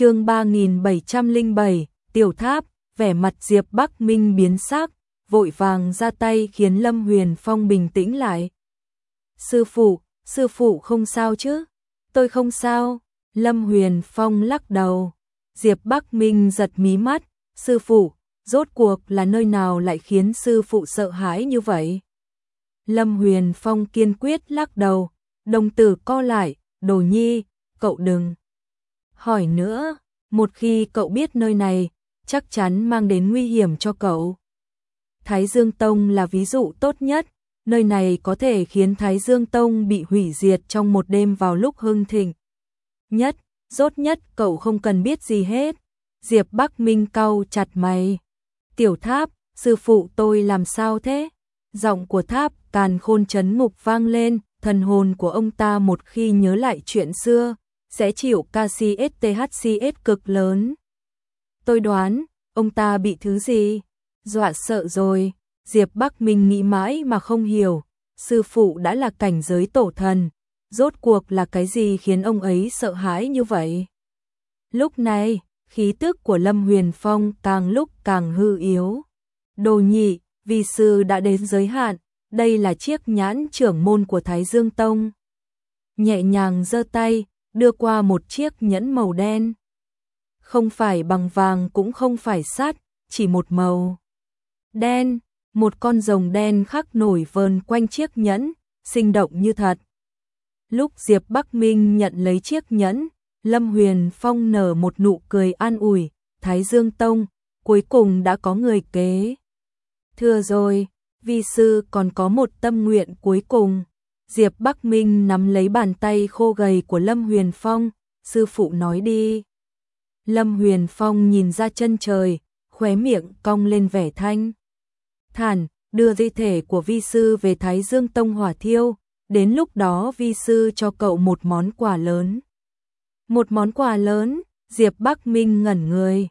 chương 3707, tiểu tháp, vẻ mặt Diệp Bắc Minh biến sắc, vội vàng ra tay khiến Lâm Huyền Phong bình tĩnh lại. Sư phụ, sư phụ không sao chứ? Tôi không sao. Lâm Huyền Phong lắc đầu. Diệp Bắc Minh giật mí mắt, sư phụ, rốt cuộc là nơi nào lại khiến sư phụ sợ hãi như vậy? Lâm Huyền Phong kiên quyết lắc đầu, đồng tử co lại, đồ nhi, cậu đừng. Hỏi nữa, một khi cậu biết nơi này, chắc chắn mang đến nguy hiểm cho cậu. Thái Dương Tông là ví dụ tốt nhất, nơi này có thể khiến Thái Dương Tông bị hủy diệt trong một đêm vào lúc hưng thịnh. Nhất, rốt nhất cậu không cần biết gì hết. Diệp Bắc Minh cau chặt mày. Tiểu tháp, sư phụ tôi làm sao thế? Giọng của tháp càn khôn chấn mục vang lên, thần hồn của ông ta một khi nhớ lại chuyện xưa, sẽ chịu KCSTHCS cực lớn. Tôi đoán, ông ta bị thứ gì? Dọa sợ rồi, Diệp Bắc Minh nghĩ mãi mà không hiểu, sư phụ đã là cảnh giới tổ thần, rốt cuộc là cái gì khiến ông ấy sợ hãi như vậy? Lúc này, khí tức của Lâm Huyền Phong càng lúc càng hư yếu. Đồ nhị, vì sư đã đến giới hạn, đây là chiếc nhãn trưởng môn của Thái Dương Tông. Nhẹ nhàng giơ tay, đưa qua một chiếc nhẫn màu đen. Không phải bằng vàng cũng không phải sắt, chỉ một màu. Đen, một con rồng đen khắc nổi vờn quanh chiếc nhẫn, sinh động như thật. Lúc Diệp Bắc Minh nhận lấy chiếc nhẫn, Lâm Huyền Phong nở một nụ cười an ủi, Thái Dương Tông, cuối cùng đã có người kế. Thưa rồi, vi sư còn có một tâm nguyện cuối cùng. Diệp Bắc Minh nắm lấy bàn tay khô gầy của Lâm Huyền Phong, sư phụ nói đi. Lâm Huyền Phong nhìn ra chân trời, khóe miệng cong lên vẻ thanh. Thản, đưa di thể của vi sư về Thái Dương Tông hỏa thiêu, đến lúc đó vi sư cho cậu một món quà lớn. Một món quà lớn, Diệp Bắc Minh ngẩn người.